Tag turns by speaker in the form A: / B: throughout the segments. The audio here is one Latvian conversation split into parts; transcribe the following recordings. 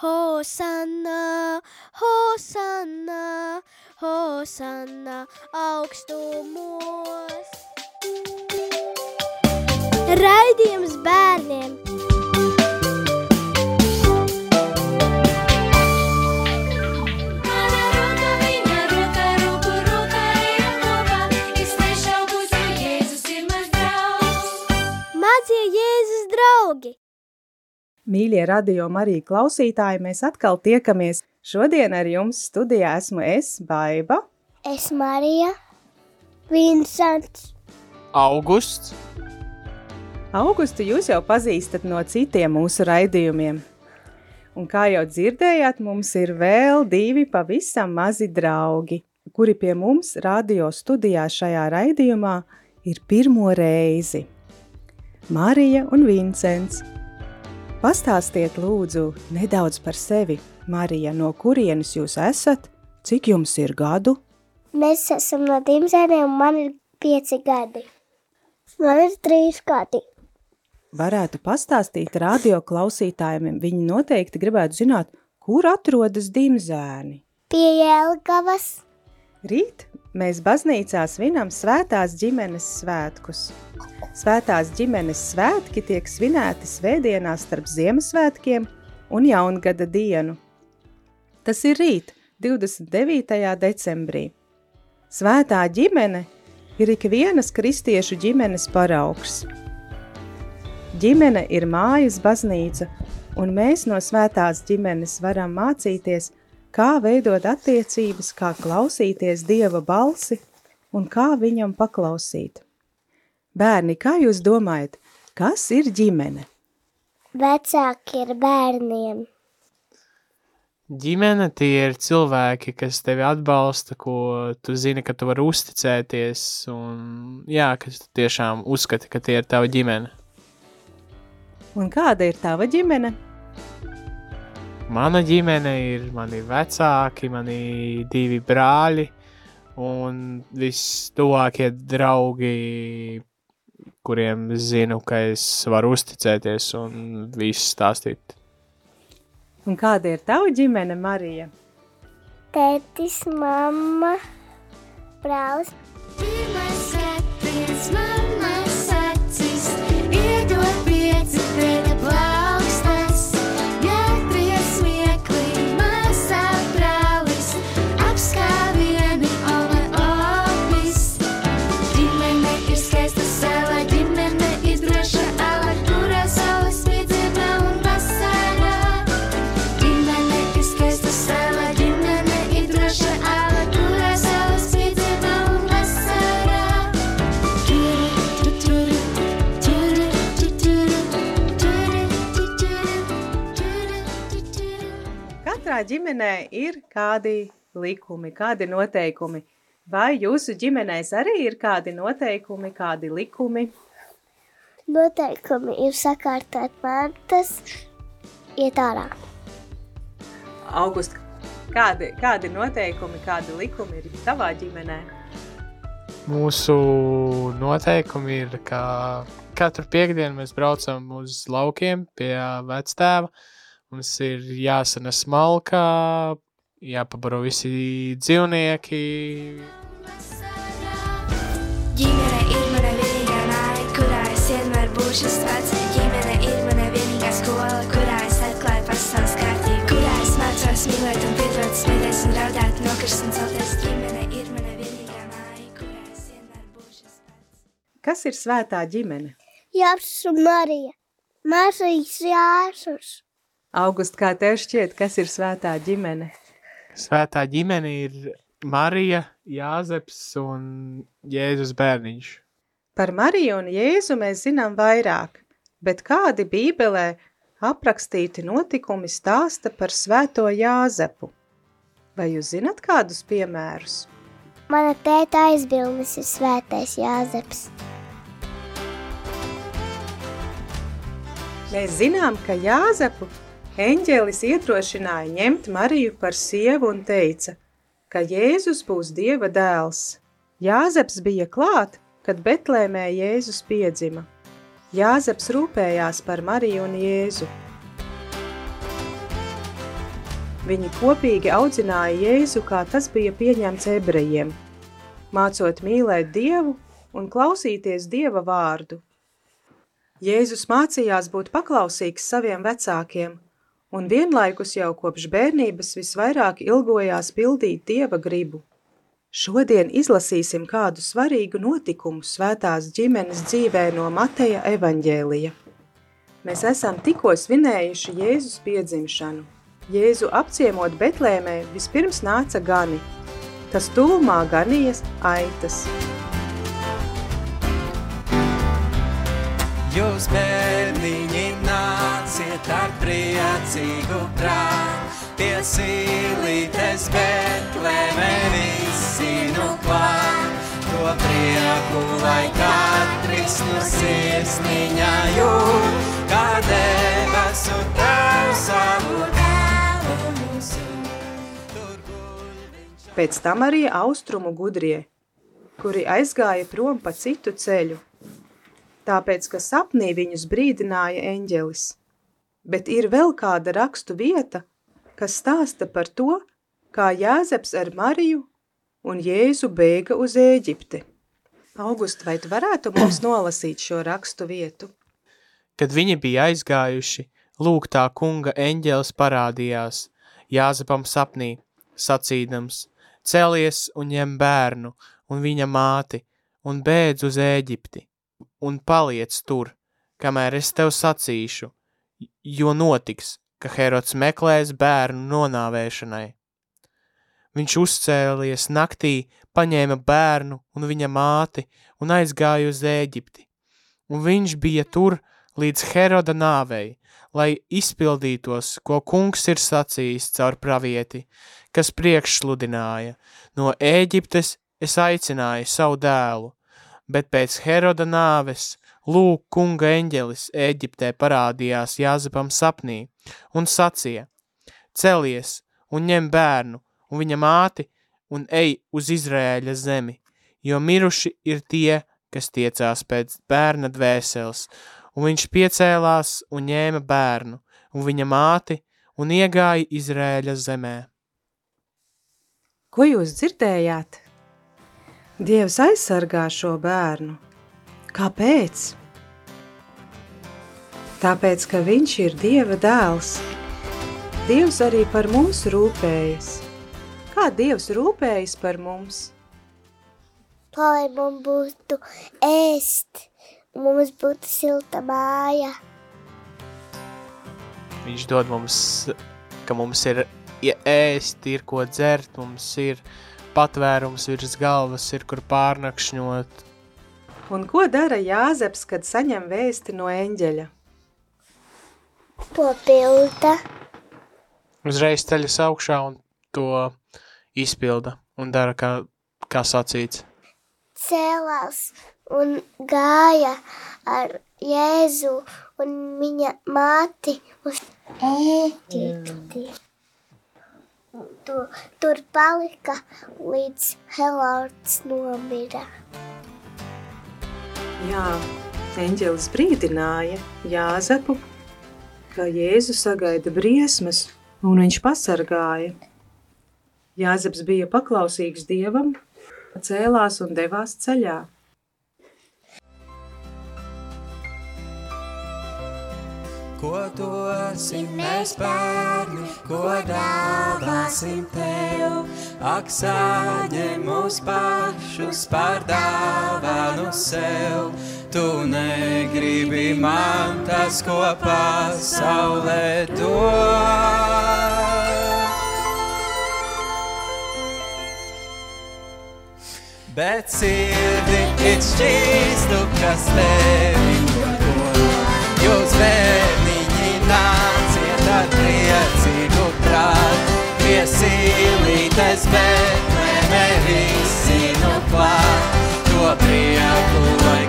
A: Hosanna, Hosanna, Hosanna augstumos. Raidījums bērniem!
B: Mīļie radio Marija klausītāji, mēs atkal tiekamies. Šodien ar jums studijā esmu es, Baiba.
A: Es Marija, Vincents,
C: Augusts,
B: Augustu jūs jau pazīstat no citiem mūsu raidījumiem. Un kā jau dzirdējāt, mums ir vēl divi pavisam mazi draugi, kuri pie mums radio studijā šajā raidījumā ir pirmo reizi. Marija un Vincents. Pastāstiet lūdzu nedaudz par sevi. Marija, no kurienes jūs esat? Cik jums ir gadu?
A: Mēs esam no Dimzēniem un man ir pieci gadi. Man ir trīs gadi.
B: Varētu pastāstīt radio klausītājiem, viņi noteikti gribētu zināt, kur atrodas dimzēni.
A: Pie Jelgavas.
B: Rīt mēs baznīcā svinam svētās ģimenes svētkus. Svētās ģimenes svētki tiek svinēti svētdienā starp Ziemassvētkiem un Jaungada dienu. Tas ir rīt, 29. decembrī. Svētā ģimene ir ikvienas kristiešu ģimenes paraugs. Ģimene ir mājas baznīca, un mēs no svētās ģimenes varam mācīties, kā veidot attiecības, kā klausīties Dieva balsi un kā viņam paklausīt. Bērni, kā jūs domājat, kas ir ģimene?
A: Vecāki ir bērniem.
C: ģimene tie ir cilvēki, kas tevi atbalsta, ko tu zini, ka tu vari uzticēties, un jā, ka tu tiešām uzskati, ka tie ir tava ģimene.
B: Un kāda ir tava ģimene?
C: Mana ģimene ir mani vecāki, mani divi brāļi un vistuvākie draugi, kuriem zinu, ka es varu uzticēties un visu stāstīt.
B: Un kāda ir tava ģimene, Marija?
A: Tētis, mamma, brālis.
D: Pirmais skatiens mammas
B: ģimenē ir kādi likumi, kādi noteikumi. Vai jūsu ģimenēs arī ir kādi noteikumi, kādi likumi?
A: Noteikumi ir sakārtot mantas, iet ārā.
B: August, kādi, kādi noteikumi, kādi likumi ir tavā ģimenē?
C: Mūsu noteikumi ir, ka katru piekdienu mēs braucam uz laukiem pie vectēva. Mums ir jāsanas malkā, jāpabaro visi dzīvnieki.
D: Ģimene ir mana vienīgā māja, kurā es vienmēr būšu svēts. Ģimene ir mana vienīgā skola, kurā es atklāju pasaules kārtību, kurā es mācos mīlēt un piedot, smieties un raudāt, nokrist un celties. Ģimene ir mana vienīgā māja, kurā es vienmēr būšu svēts.
B: Kas ir svētā ģimene?
A: Jāpsis un Marija. Mazais Jāsus.
B: August, kā tev šķiet, kas ir svētā ģimene?
C: Svētā ģimene ir Marija, Jāzeps un Jēzus bērniņš.
B: Par Mariju un Jēzu mēs zinām vairāk, bet kādi bībelē aprakstīti notikumi stāsta par svēto Jāzepu? Vai jūs zinat kādus piemērus?
A: Mana tēta aizbilnis ir svētais Jāzeps.
B: Mēs zinām, ka Jāzepu eņģēlis iedrošināja ņemt Mariju par sievu un teica, ka Jēzus būs Dieva dēls. Jāzeps bija klāt, kad Betlēmē Jēzus piedzima. Jāzeps rūpējās par Mariju un Jēzu. Viņi kopīgi audzināja Jēzu, kā tas bija pieņemts ebrejiem, mācot mīlēt Dievu un klausīties Dieva vārdu. Jēzus mācījās būt paklausīgs saviem vecākiem, un vienlaikus jau kopš bērnības visvairāk ilgojās pildīt Dieva gribu. Šodien izlasīsim kādu svarīgu notikumu svētās ģimenes dzīvē no Mateja evaņģēlija. Mēs esam tikko svinējuši Jēzus piedzimšanu. Jēzu apciemot Betlēmē vispirms nāca gani. Tas tūmā ganījas aitas.
E: Jūs bērniņi nāciet ar priecīgu prātu, pie silītes Betlēmē visi nu klāt. To prieku, lai katrs no sirsniņa jūt, kā devas un tevs savu dēlu mūsu.
B: Pēc tam arī austrumu gudrie, kuri aizgāja prom pa citu ceļu, tāpēc, ka sapnī viņus brīdināja eņģelis. Bet ir vēl kāda rakstu vieta, kas stāsta par to, kā Jāzeps ar Mariju un Jēzu bēga uz Ēģipti. August, vai tu varētu mums nolasīt šo rakstu vietu?
C: Kad viņi bija aizgājuši, lūk tā kunga eņģelis parādījās, Jāzepam sapnī, sacīdams, celies un ņem bērnu un viņa māti un bēdz uz Ēģipti un paliec tur, kamēr es tev sacīšu, jo notiks, ka Herods meklēs bērnu nonāvēšanai. Viņš uzcēlies naktī, paņēma bērnu un viņa māti un aizgāja uz Ēģipti. Un viņš bija tur līdz Heroda nāvei, lai izpildītos, ko kungs ir sacījis caur pravieti, kas priekšsludināja. No Ēģiptes es aicināju savu dēlu, bet pēc Heroda nāves lūk kunga eņģelis Ēģiptē parādījās Jāzepam sapnī un sacīja, celies un ņem bērnu un viņa māti un ej uz Izrēļa zemi, jo miruši ir tie, kas tiecās pēc bērna dvēseles, un viņš piecēlās un ņēma bērnu un viņa māti un iegāja Izrēļa zemē.
B: Ko jūs dzirdējāt? Dievs aizsargā šo bērnu. Kāpēc? Tāpēc, ka viņš ir Dieva dēls. Dievs arī par mums rūpējas. Kā Dievs rūpējas par mums?
A: Lai mums būtu ēst, mums būtu silta māja.
C: Viņš dod mums, ka mums ir ja ēst, ir ko dzert, mums ir patvērums virs galvas, ir kur pārnakšņot.
B: Un ko dara Jāzeps, kad saņem vēsti no eņģeļa?
A: To pilda.
C: Uzreiz ceļas augšā un to izpilda un dara, kā, kā sacīts.
A: cēlās un gāja ar Jēzu un viņa māti uz Ēģipti. Tur, tur palika līdz Helārds nomira.
B: Jā, eņģelis brīdināja Jāzepu, ka Jēzu sagaida briesmas, un viņš pasargāja. Jāzeps bija paklausīgs Dievam, cēlās un devās ceļā.
E: Ko dosim mēs bērni, ko dāvāsim tev? Ak, saņem mūs pašus par dāvanu sev. Tu negribi man tas, ko pasaulē dod. Bet sirdi ir šķīstu, kas tevi dod. Jūs bērniņi nāciet ar priecīgu prātu, pie silītes Betlēmē visi nu klāt. To prieku, lai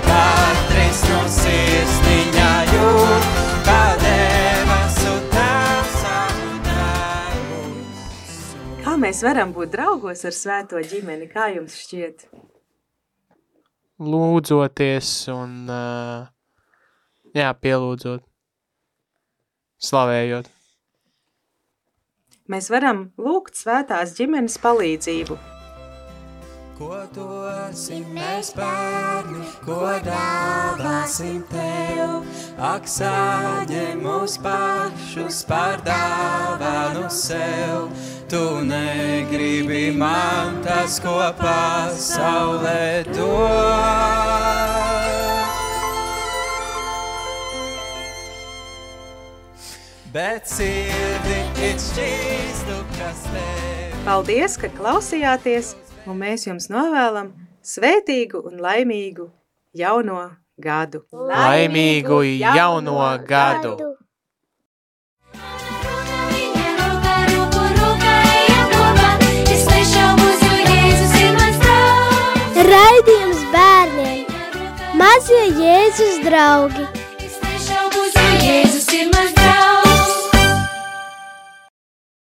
B: mēs varam būt draugos ar svēto ģimeni, kā jums šķiet?
C: Lūdzoties un, jā, pielūdzot, slavējot.
B: mēs varam lūgt svētās ģimenes palīdzību.
E: Ko dosim mēs bērni, ko dāvāsim tev? Ak, saņem mūs pašus par dāvanu sev. Tu negribi man tas, ko pasaulē dod. Bet sirdi ir šķīstu, kas tev.
B: Paldies, ka klausījāties, un mēs jums novēlam svētīgu un laimīgu jauno gadu.
C: Laimīgu jauno gadu!
F: Viņa
A: bērniem! Mazie Jēzus draugi!
F: Es nešaubos, jo Jēzus ir mans draugs.